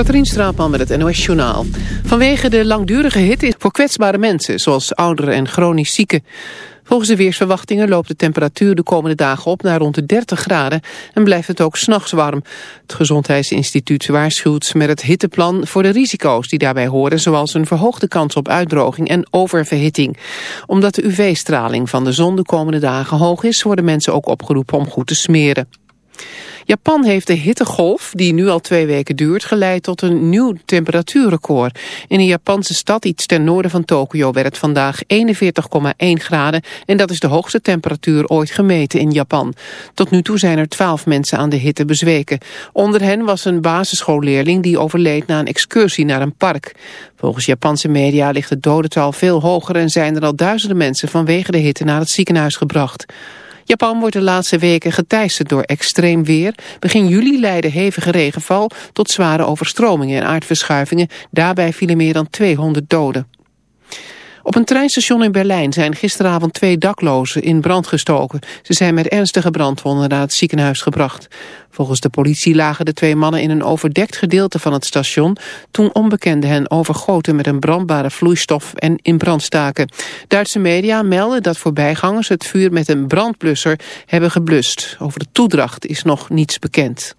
Katrien Straatman met het NOS Journaal. Vanwege de langdurige hitte voor kwetsbare mensen, zoals ouderen en chronisch zieken. Volgens de weersverwachtingen loopt de temperatuur de komende dagen op naar rond de 30 graden en blijft het ook s'nachts warm. Het Gezondheidsinstituut waarschuwt met het hitteplan voor de risico's die daarbij horen, zoals een verhoogde kans op uitdroging en oververhitting. Omdat de UV-straling van de zon de komende dagen hoog is, worden mensen ook opgeroepen om goed te smeren. Japan heeft de hittegolf, die nu al twee weken duurt, geleid tot een nieuw temperatuurrecord. In een Japanse stad iets ten noorden van Tokio werd het vandaag 41,1 graden en dat is de hoogste temperatuur ooit gemeten in Japan. Tot nu toe zijn er 12 mensen aan de hitte bezweken. Onder hen was een basisschoolleerling die overleed na een excursie naar een park. Volgens Japanse media ligt het dodental veel hoger en zijn er al duizenden mensen vanwege de hitte naar het ziekenhuis gebracht. Japan wordt de laatste weken geteisterd door extreem weer. Begin juli leidde hevige regenval tot zware overstromingen en aardverschuivingen. Daarbij vielen meer dan 200 doden. Op een treinstation in Berlijn zijn gisteravond twee daklozen in brand gestoken. Ze zijn met ernstige brandwonden naar het ziekenhuis gebracht. Volgens de politie lagen de twee mannen in een overdekt gedeelte van het station... toen onbekenden hen overgoten met een brandbare vloeistof en in brand staken. Duitse media melden dat voorbijgangers het vuur met een brandblusser hebben geblust. Over de toedracht is nog niets bekend.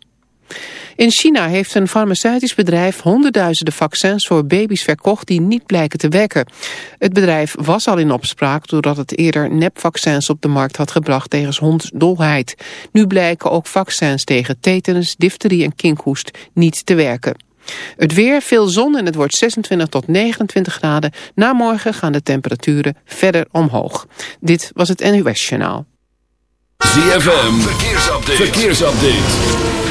In China heeft een farmaceutisch bedrijf honderdduizenden vaccins voor baby's verkocht die niet blijken te werken. Het bedrijf was al in opspraak doordat het eerder nepvaccins op de markt had gebracht tegen hondsdolheid. Nu blijken ook vaccins tegen tetanus, difterie en kinkhoest niet te werken. Het weer, veel zon en het wordt 26 tot 29 graden. Na morgen gaan de temperaturen verder omhoog. Dit was het NUS Journaal. ZFM, verkeersupdate. verkeersupdate.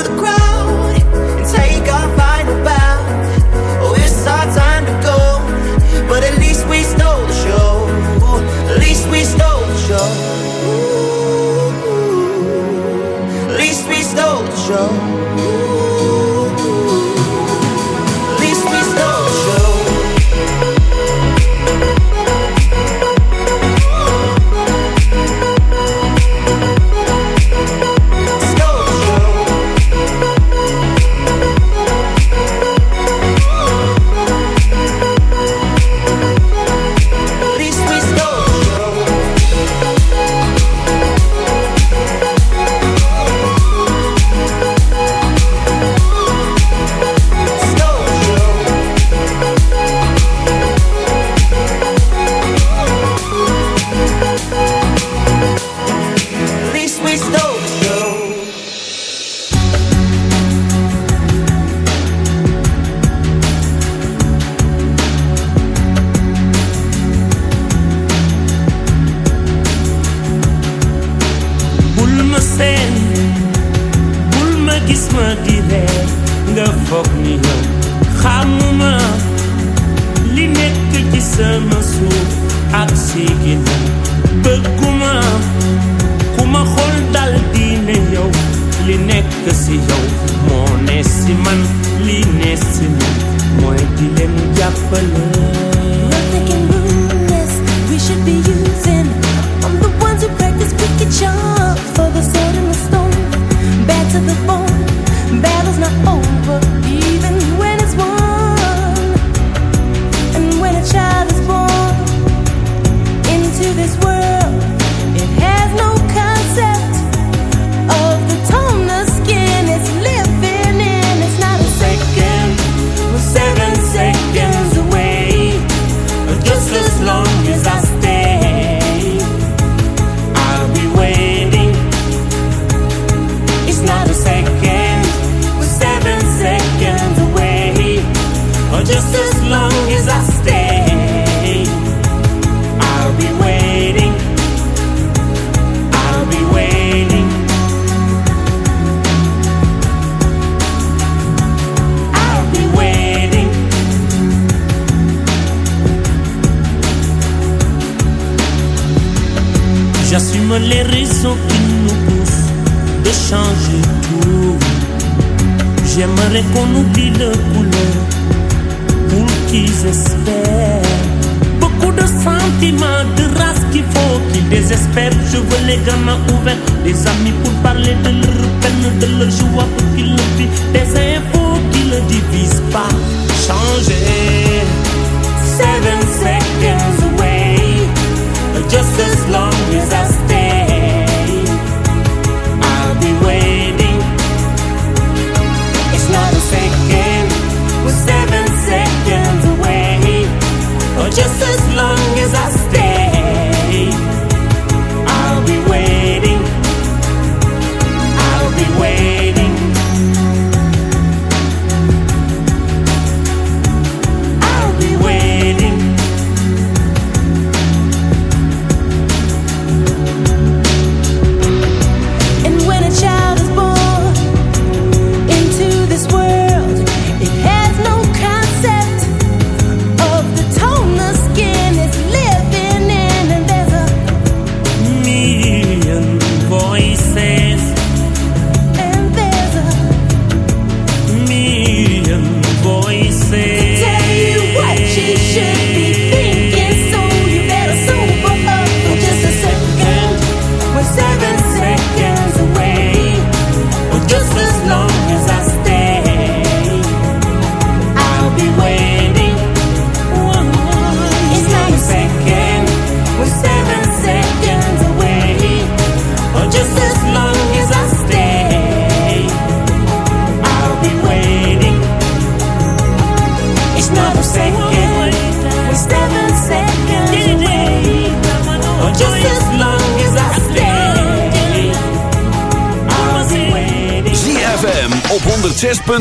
apple.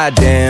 goddamn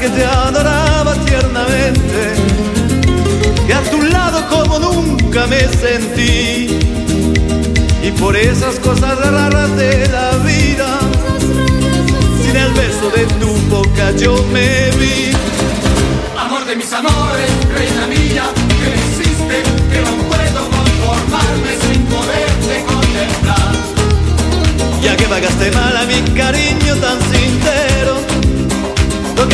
Que te adoraba tiernamente, que a tu lado como nunca me sentí, y por esas cosas raras de la vida sin el beso de tu boca yo me vi. Amor de mis amores, reina mía, que me hiciste, que no puedo conformarme sin poderte contemplar. Ya que pagaste mal a mi cariño tan sincero,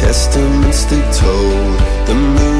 testaments they told the moon.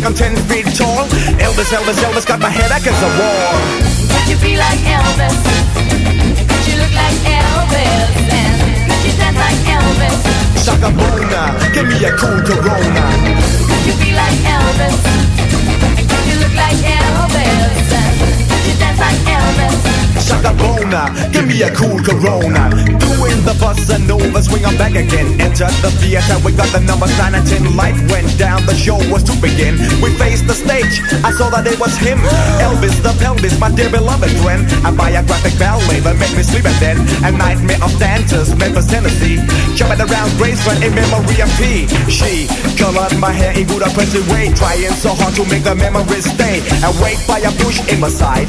like I'm 10 feet tall? Elvis, Elvis, Elvis got my head against the wall. Could you be like Elvis? Could you look like Elvis? And could you dance like Elvis? Shaka Bona, give me a cool Corona. Could you be like Elvis? And could you look like Elvis? And could you dance like Elvis? Shaka Bona, give me a cool Corona. Nova, swing on back again. Enter the theater, we got the numbers 9 and 10. Light went down, the show was to begin. We faced the stage, I saw that it was him. Elvis the pelvis, my dear beloved friend. A biographic ballet that made me sleep and then a nightmare of dancers, Memphis, Tennessee. Jumping around Graceland in memory of P. She colored my hair in good oppressive way, trying so hard to make the memories stay. Wait by a bush in my side.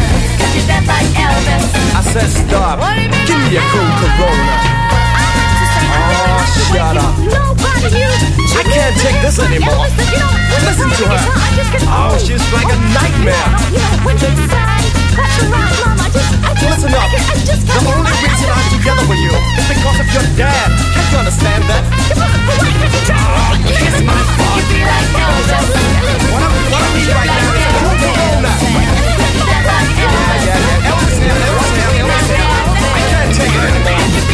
you dance like Elvis? I said stop. What do you mean Give me a cool Corona. Oh, shut up. I can't take this anymore. Listen to her. Oh, she's like a nightmare. You know, when you decide, cut your rock, mom. I just, just, Listen up. I, I just The only reason I'm together with you is because of your dad. Can't you understand that? Oh, ah, kiss my butt. You be like Elvis. What I, what I need right now is a cool Corona.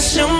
assume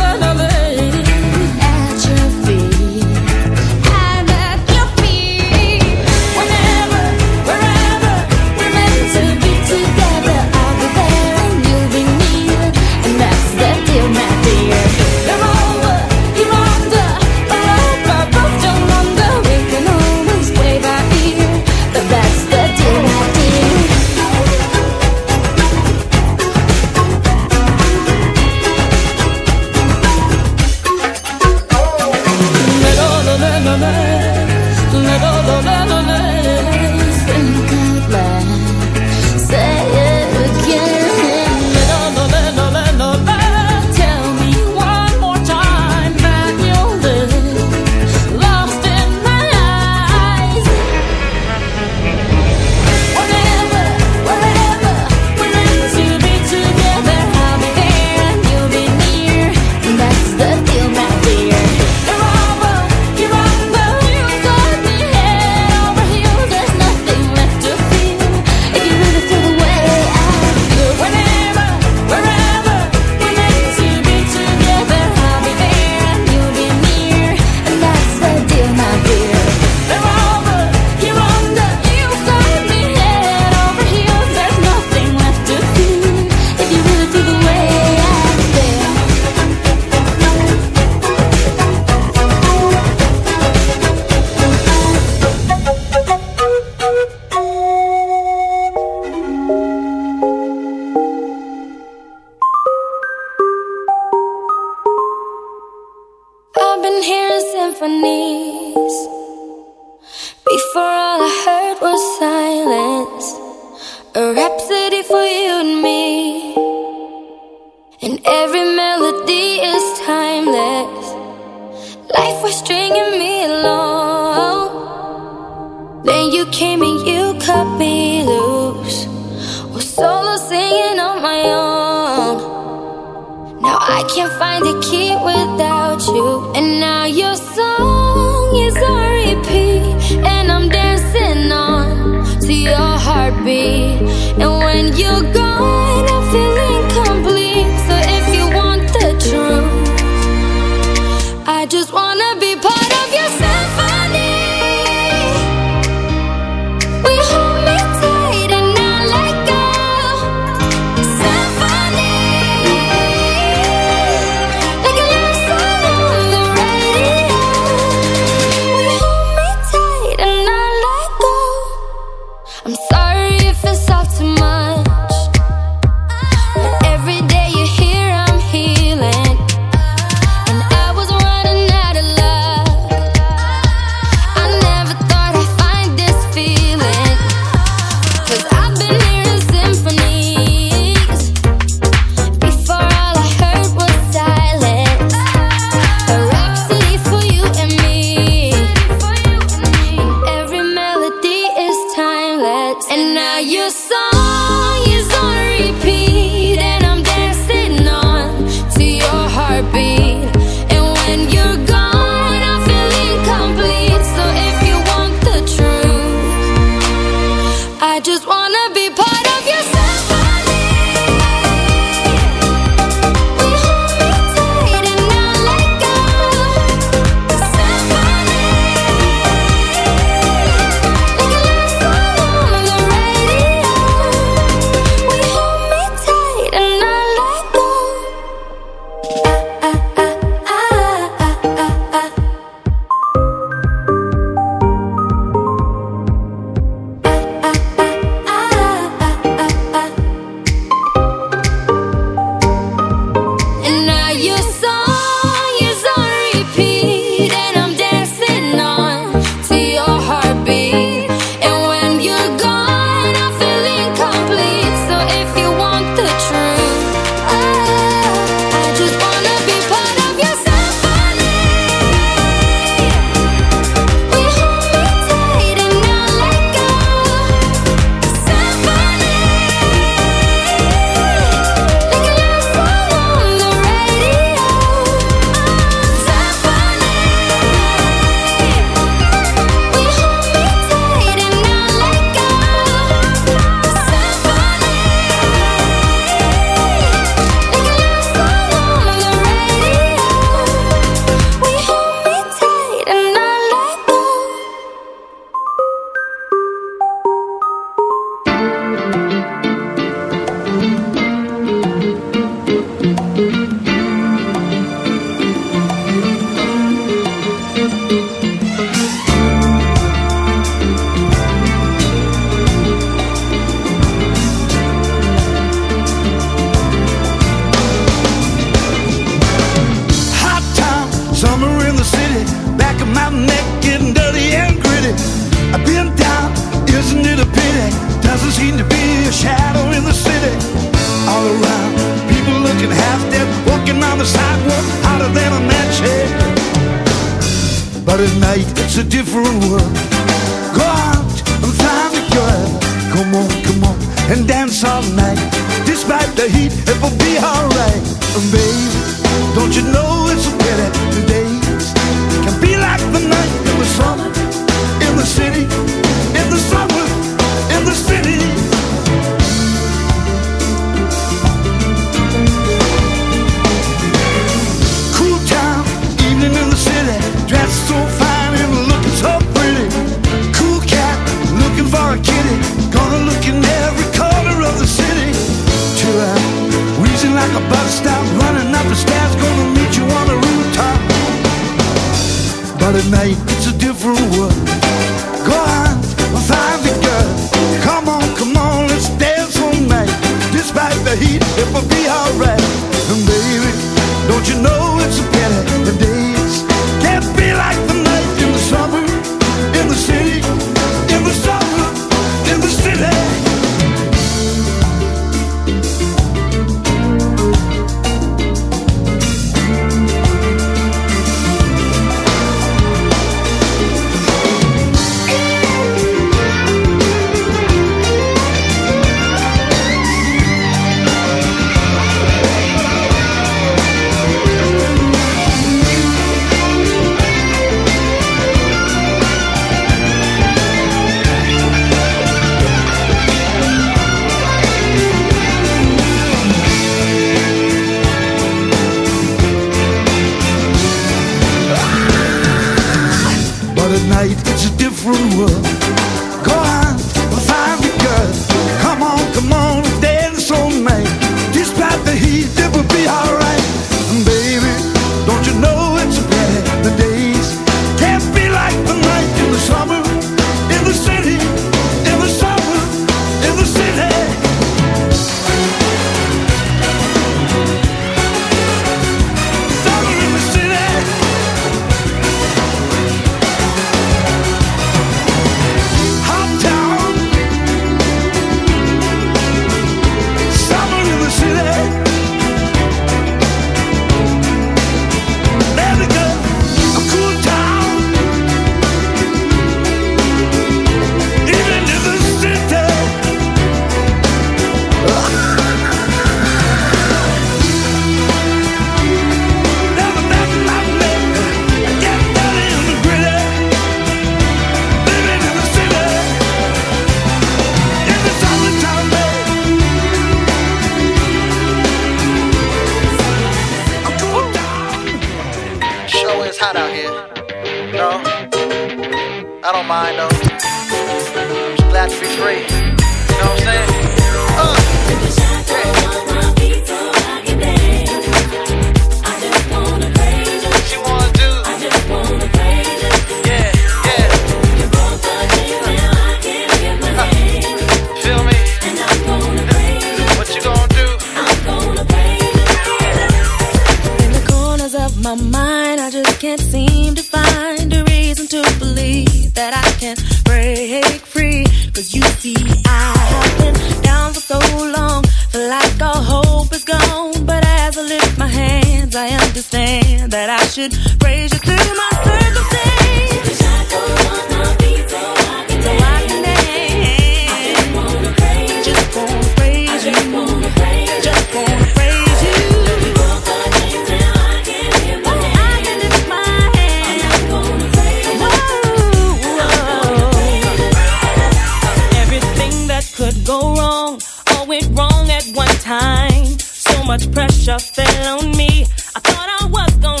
went wrong at one time. So much pressure fell on me. I thought I was gonna